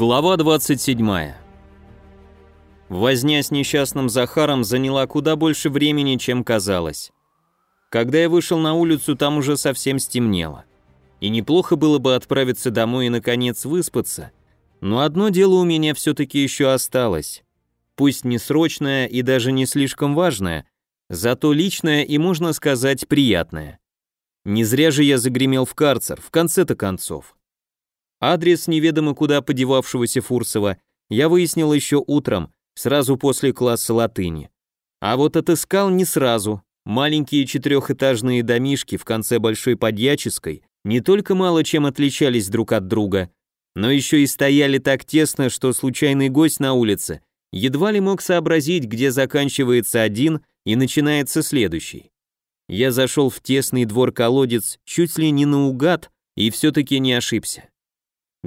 Глава 27. Возня с несчастным Захаром заняла куда больше времени, чем казалось. Когда я вышел на улицу, там уже совсем стемнело. И неплохо было бы отправиться домой и, наконец, выспаться. Но одно дело у меня все-таки еще осталось. Пусть не срочное и даже не слишком важное, зато личное и, можно сказать, приятное. Не зря же я загремел в карцер, в конце-то концов. Адрес неведомо куда подевавшегося Фурсова я выяснил еще утром, сразу после класса латыни. А вот отыскал не сразу. Маленькие четырехэтажные домишки в конце Большой Подьяческой не только мало чем отличались друг от друга, но еще и стояли так тесно, что случайный гость на улице едва ли мог сообразить, где заканчивается один и начинается следующий. Я зашел в тесный двор-колодец чуть ли не наугад и все-таки не ошибся.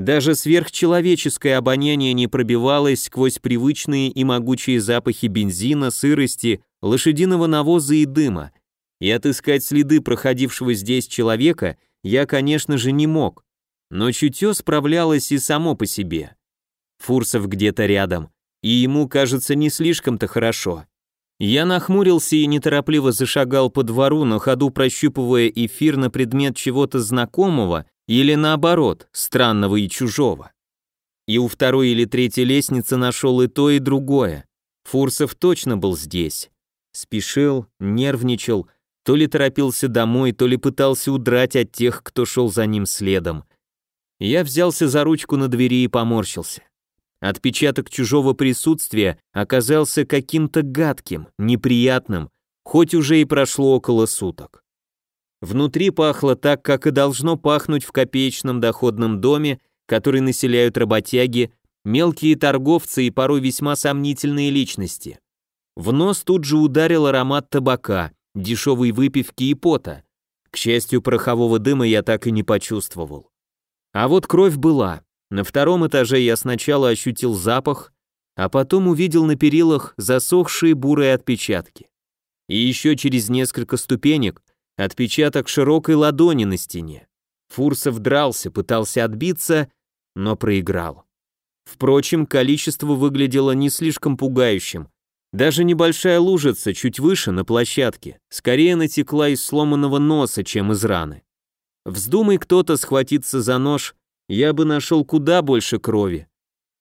Даже сверхчеловеческое обоняние не пробивалось сквозь привычные и могучие запахи бензина, сырости, лошадиного навоза и дыма, и отыскать следы проходившего здесь человека я, конечно же, не мог, но чутье справлялось и само по себе. Фурсов где-то рядом, и ему, кажется, не слишком-то хорошо. Я нахмурился и неторопливо зашагал по двору, на ходу прощупывая эфир на предмет чего-то знакомого или наоборот, странного и чужого. И у второй или третьей лестницы нашел и то, и другое. Фурсов точно был здесь. Спешил, нервничал, то ли торопился домой, то ли пытался удрать от тех, кто шел за ним следом. Я взялся за ручку на двери и поморщился. Отпечаток чужого присутствия оказался каким-то гадким, неприятным, хоть уже и прошло около суток. Внутри пахло так, как и должно пахнуть в копеечном доходном доме, который населяют работяги, мелкие торговцы и порой весьма сомнительные личности. В нос тут же ударил аромат табака, дешевой выпивки и пота. К счастью, порохового дыма я так и не почувствовал. А вот кровь была. На втором этаже я сначала ощутил запах, а потом увидел на перилах засохшие бурые отпечатки. И еще через несколько ступенек Отпечаток широкой ладони на стене. Фурсов дрался, пытался отбиться, но проиграл. Впрочем, количество выглядело не слишком пугающим. Даже небольшая лужица чуть выше на площадке скорее натекла из сломанного носа, чем из раны. Вздумай кто-то схватиться за нож, я бы нашел куда больше крови.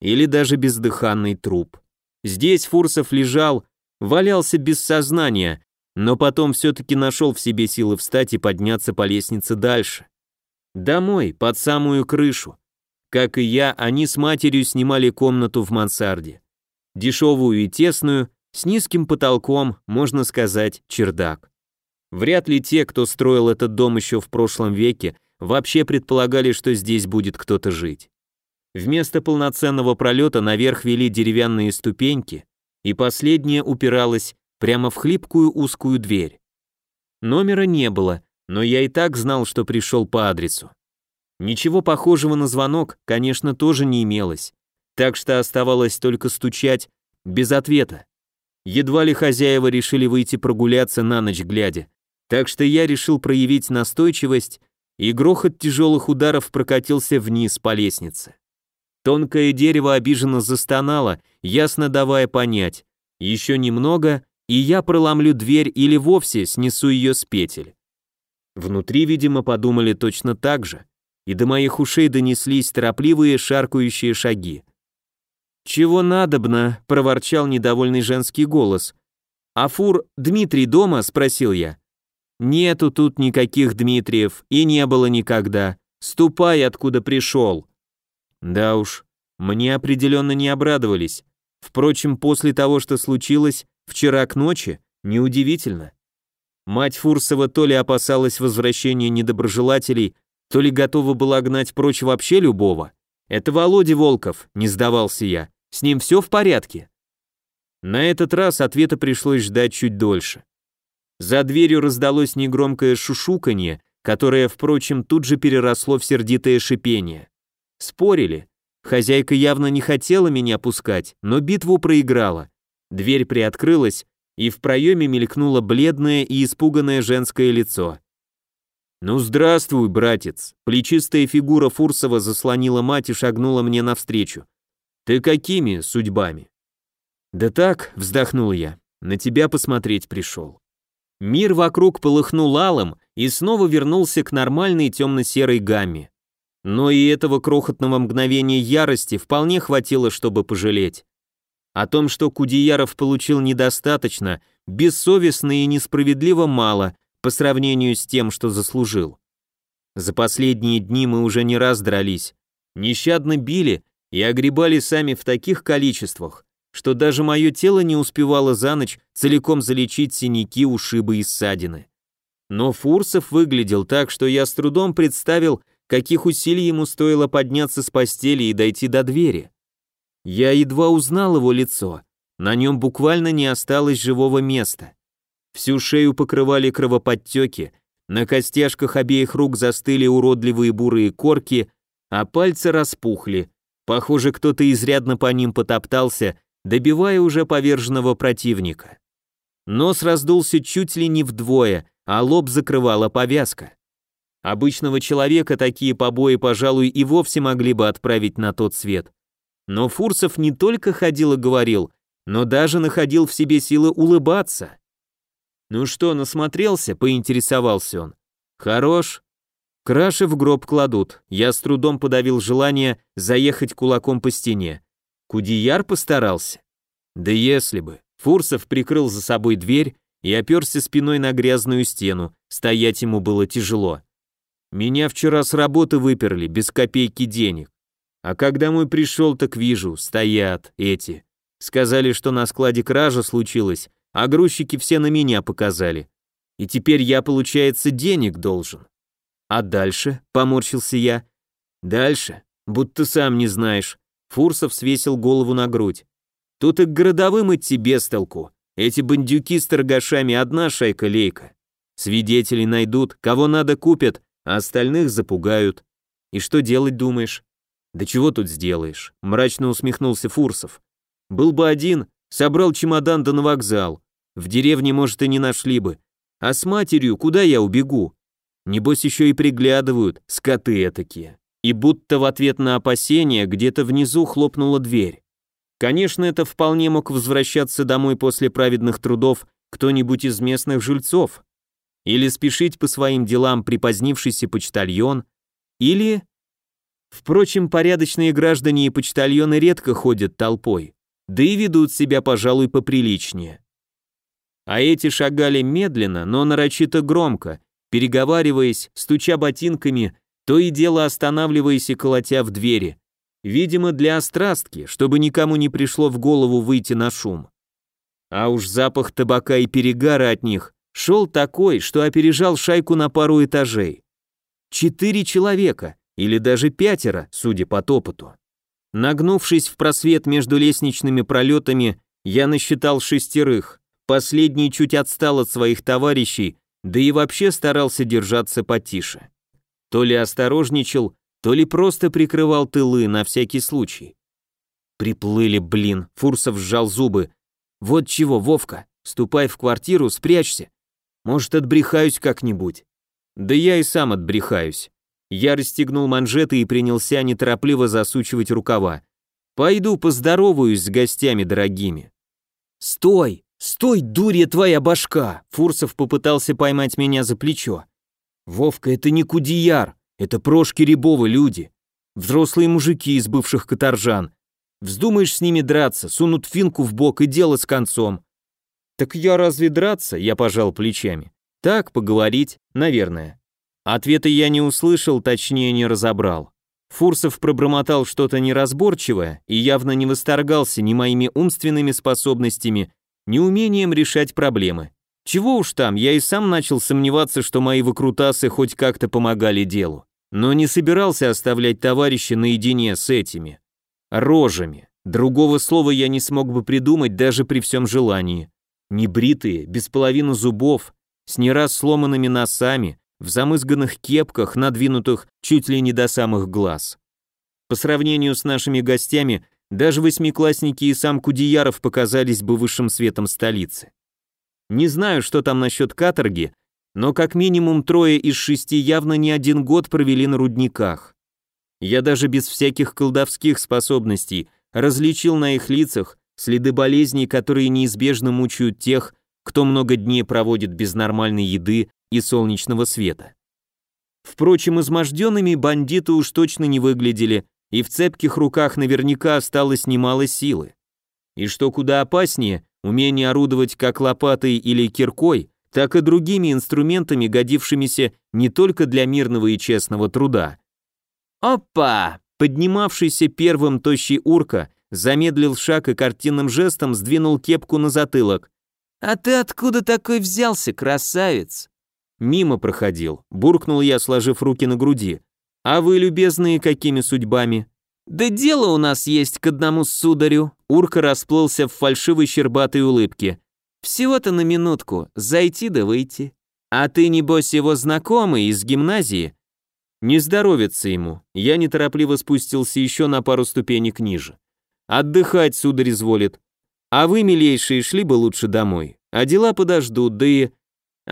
Или даже бездыханный труп. Здесь Фурсов лежал, валялся без сознания, но потом все-таки нашел в себе силы встать и подняться по лестнице дальше. Домой, под самую крышу. Как и я, они с матерью снимали комнату в мансарде. Дешевую и тесную, с низким потолком, можно сказать, чердак. Вряд ли те, кто строил этот дом еще в прошлом веке, вообще предполагали, что здесь будет кто-то жить. Вместо полноценного пролета наверх вели деревянные ступеньки, и последняя упиралась прямо в хлипкую узкую дверь. Номера не было, но я и так знал, что пришел по адресу. Ничего похожего на звонок, конечно, тоже не имелось, так что оставалось только стучать без ответа. Едва ли хозяева решили выйти прогуляться на ночь глядя, так что я решил проявить настойчивость, и грохот тяжелых ударов прокатился вниз по лестнице. Тонкое дерево обиженно застонало, ясно давая понять, еще немного, и я проломлю дверь или вовсе снесу ее с петель. Внутри, видимо, подумали точно так же, и до моих ушей донеслись торопливые шаркающие шаги. «Чего надобно?» — проворчал недовольный женский голос. «Афур, Дмитрий дома?» — спросил я. «Нету тут никаких Дмитриев, и не было никогда. Ступай, откуда пришел». Да уж, мне определенно не обрадовались. Впрочем, после того, что случилось, Вчера к ночи? Неудивительно. Мать Фурсова то ли опасалась возвращения недоброжелателей, то ли готова была гнать прочь вообще любого. Это Володя Волков, не сдавался я. С ним все в порядке? На этот раз ответа пришлось ждать чуть дольше. За дверью раздалось негромкое шушуканье, которое, впрочем, тут же переросло в сердитое шипение. Спорили. Хозяйка явно не хотела меня пускать, но битву проиграла. Дверь приоткрылась, и в проеме мелькнуло бледное и испуганное женское лицо. «Ну, здравствуй, братец!» Плечистая фигура Фурсова заслонила мать и шагнула мне навстречу. «Ты какими судьбами?» «Да так», — вздохнул я, — «на тебя посмотреть пришел». Мир вокруг полыхнул алым и снова вернулся к нормальной темно-серой гамме. Но и этого крохотного мгновения ярости вполне хватило, чтобы пожалеть. О том, что Кудеяров получил недостаточно, бессовестно и несправедливо мало, по сравнению с тем, что заслужил. За последние дни мы уже не раз дрались, нещадно били и огребали сами в таких количествах, что даже мое тело не успевало за ночь целиком залечить синяки, ушибы и ссадины. Но Фурсов выглядел так, что я с трудом представил, каких усилий ему стоило подняться с постели и дойти до двери. Я едва узнал его лицо, на нем буквально не осталось живого места. Всю шею покрывали кровоподтеки, на костяшках обеих рук застыли уродливые бурые корки, а пальцы распухли. Похоже, кто-то изрядно по ним потоптался, добивая уже поверженного противника. Нос раздулся чуть ли не вдвое, а лоб закрывала повязка. Обычного человека такие побои, пожалуй, и вовсе могли бы отправить на тот свет. Но Фурсов не только ходил и говорил, но даже находил в себе силы улыбаться. «Ну что, насмотрелся?» — поинтересовался он. «Хорош». Краши в гроб кладут. Я с трудом подавил желание заехать кулаком по стене. Кудияр постарался? Да если бы. Фурсов прикрыл за собой дверь и оперся спиной на грязную стену, стоять ему было тяжело. Меня вчера с работы выперли, без копейки денег. А когда мой пришел, так вижу, стоят эти. Сказали, что на складе кража случилась, а грузчики все на меня показали. И теперь я, получается, денег должен. А дальше, поморщился я. Дальше, будто сам не знаешь. Фурсов свесил голову на грудь. Тут и к городовым идти без толку. Эти бандюки с торгашами одна шайка-лейка. Свидетелей найдут, кого надо купят, а остальных запугают. И что делать думаешь? Да чего тут сделаешь? Мрачно усмехнулся Фурсов. Был бы один, Собрал чемодан да на вокзал. В деревне, может, и не нашли бы. А с матерью куда я убегу? Небось еще и приглядывают, скоты этакие. И будто в ответ на опасения где-то внизу хлопнула дверь. Конечно, это вполне мог возвращаться домой после праведных трудов кто-нибудь из местных жильцов. Или спешить по своим делам припозднившийся почтальон. Или... Впрочем, порядочные граждане и почтальоны редко ходят толпой да и ведут себя, пожалуй, поприличнее. А эти шагали медленно, но нарочито громко, переговариваясь, стуча ботинками, то и дело останавливаясь и колотя в двери. Видимо, для острастки, чтобы никому не пришло в голову выйти на шум. А уж запах табака и перегара от них шел такой, что опережал шайку на пару этажей. Четыре человека, или даже пятеро, судя по топоту. Нагнувшись в просвет между лестничными пролетами, я насчитал шестерых. Последний чуть отстал от своих товарищей, да и вообще старался держаться потише. То ли осторожничал, то ли просто прикрывал тылы на всякий случай. Приплыли, блин, Фурсов сжал зубы. Вот чего, Вовка, ступай в квартиру, спрячься. Может, отбрехаюсь как-нибудь. Да я и сам отбрехаюсь. Я расстегнул манжеты и принялся неторопливо засучивать рукава. Пойду поздороваюсь с гостями дорогими. Стой! Стой, дурья твоя башка! Фурсов попытался поймать меня за плечо. Вовка, это не Кудияр, это Прошки Рябовы люди. Взрослые мужики из бывших каторжан. Вздумаешь с ними драться, сунут финку в бок и дело с концом. Так я разве драться? Я пожал плечами. Так, поговорить, наверное. Ответа я не услышал, точнее не разобрал. Фурсов пробормотал что-то неразборчивое и явно не восторгался ни моими умственными способностями, ни умением решать проблемы. Чего уж там, я и сам начал сомневаться, что мои выкрутасы хоть как-то помогали делу. Но не собирался оставлять товарища наедине с этими. Рожами. Другого слова я не смог бы придумать даже при всем желании. Небритые, без половины зубов, с не раз сломанными носами, в замызганных кепках, надвинутых чуть ли не до самых глаз. По сравнению с нашими гостями, даже восьмиклассники и сам Кудеяров показались бы высшим светом столицы. Не знаю, что там насчет каторги, но как минимум трое из шести явно не один год провели на рудниках. Я даже без всяких колдовских способностей различил на их лицах следы болезней, которые неизбежно мучают тех, кто много дней проводит без нормальной еды и солнечного света. Впрочем, изможденными бандиты уж точно не выглядели, и в цепких руках наверняка осталось немало силы. И что куда опаснее, умение орудовать как лопатой или киркой, так и другими инструментами, годившимися не только для мирного и честного труда. Опа! Поднимавшийся первым тощий урка замедлил шаг и картинным жестом сдвинул кепку на затылок. «А ты откуда такой взялся, красавец?» Мимо проходил, буркнул я, сложив руки на груди. «А вы, любезные, какими судьбами?» «Да дело у нас есть к одному сударю», Урка расплылся в фальшивой щербатой улыбке. «Всего-то на минутку, зайти да выйти. А ты, небось, его знакомый из гимназии?» Не здоровится ему. Я неторопливо спустился еще на пару ступенек ниже. Отдыхать, сударь, изволит. А вы, милейшие, шли бы лучше домой. А дела подождут, да и...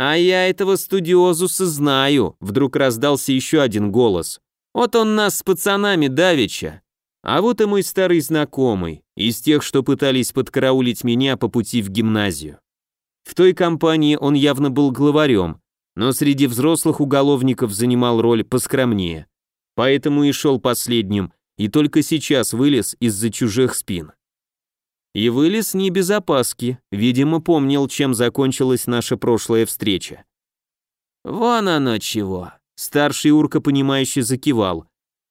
А я этого студиозуса знаю, вдруг раздался еще один голос. Вот он нас с пацанами давеча. А вот и мой старый знакомый, из тех, что пытались подкараулить меня по пути в гимназию. В той компании он явно был главарем, но среди взрослых уголовников занимал роль поскромнее. Поэтому и шел последним, и только сейчас вылез из-за чужих спин. И вылез не без опаски, видимо, помнил, чем закончилась наша прошлая встреча. «Вон оно чего!» Старший урка, понимающе закивал.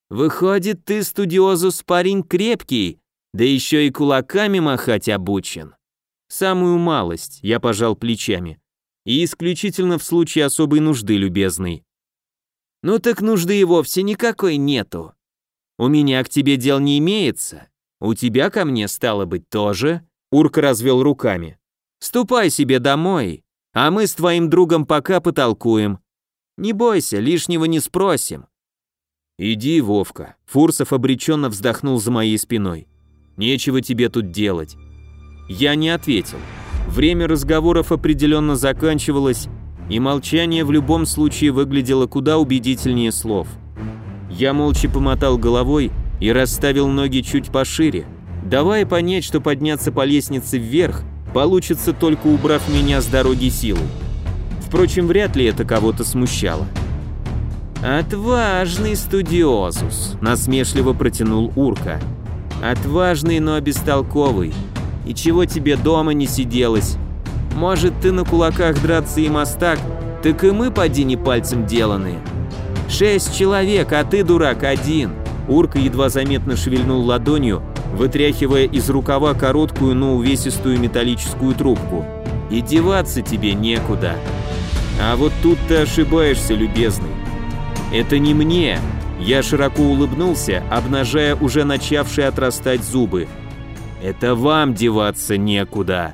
«Выходит, ты, студиозус, парень крепкий, да еще и кулаками махать обучен». «Самую малость», я пожал плечами и исключительно в случае особой нужды, любезный. Ну так нужды и вовсе никакой нету. У меня к тебе дел не имеется. У тебя ко мне стало быть тоже. Урка развел руками. Ступай себе домой, а мы с твоим другом пока потолкуем. Не бойся, лишнего не спросим. Иди, Вовка. Фурсов обреченно вздохнул за моей спиной. Нечего тебе тут делать. Я не ответил. Время разговоров определенно заканчивалось, и молчание в любом случае выглядело куда убедительнее слов. Я молча помотал головой и расставил ноги чуть пошире, давая понять, что подняться по лестнице вверх получится только убрав меня с дороги силой. Впрочем, вряд ли это кого-то смущало. «Отважный студиозус», — насмешливо протянул Урка. «Отважный, но бестолковый. И чего тебе дома не сиделось? Может, ты на кулаках драться и мостак, так и мы, поди, не пальцем деланные. Шесть человек, а ты, дурак, один. Урка едва заметно шевельнул ладонью, вытряхивая из рукава короткую, но увесистую металлическую трубку. И деваться тебе некуда. А вот тут ты ошибаешься, любезный. Это не мне. Я широко улыбнулся, обнажая уже начавшие отрастать зубы. Это вам деваться некуда.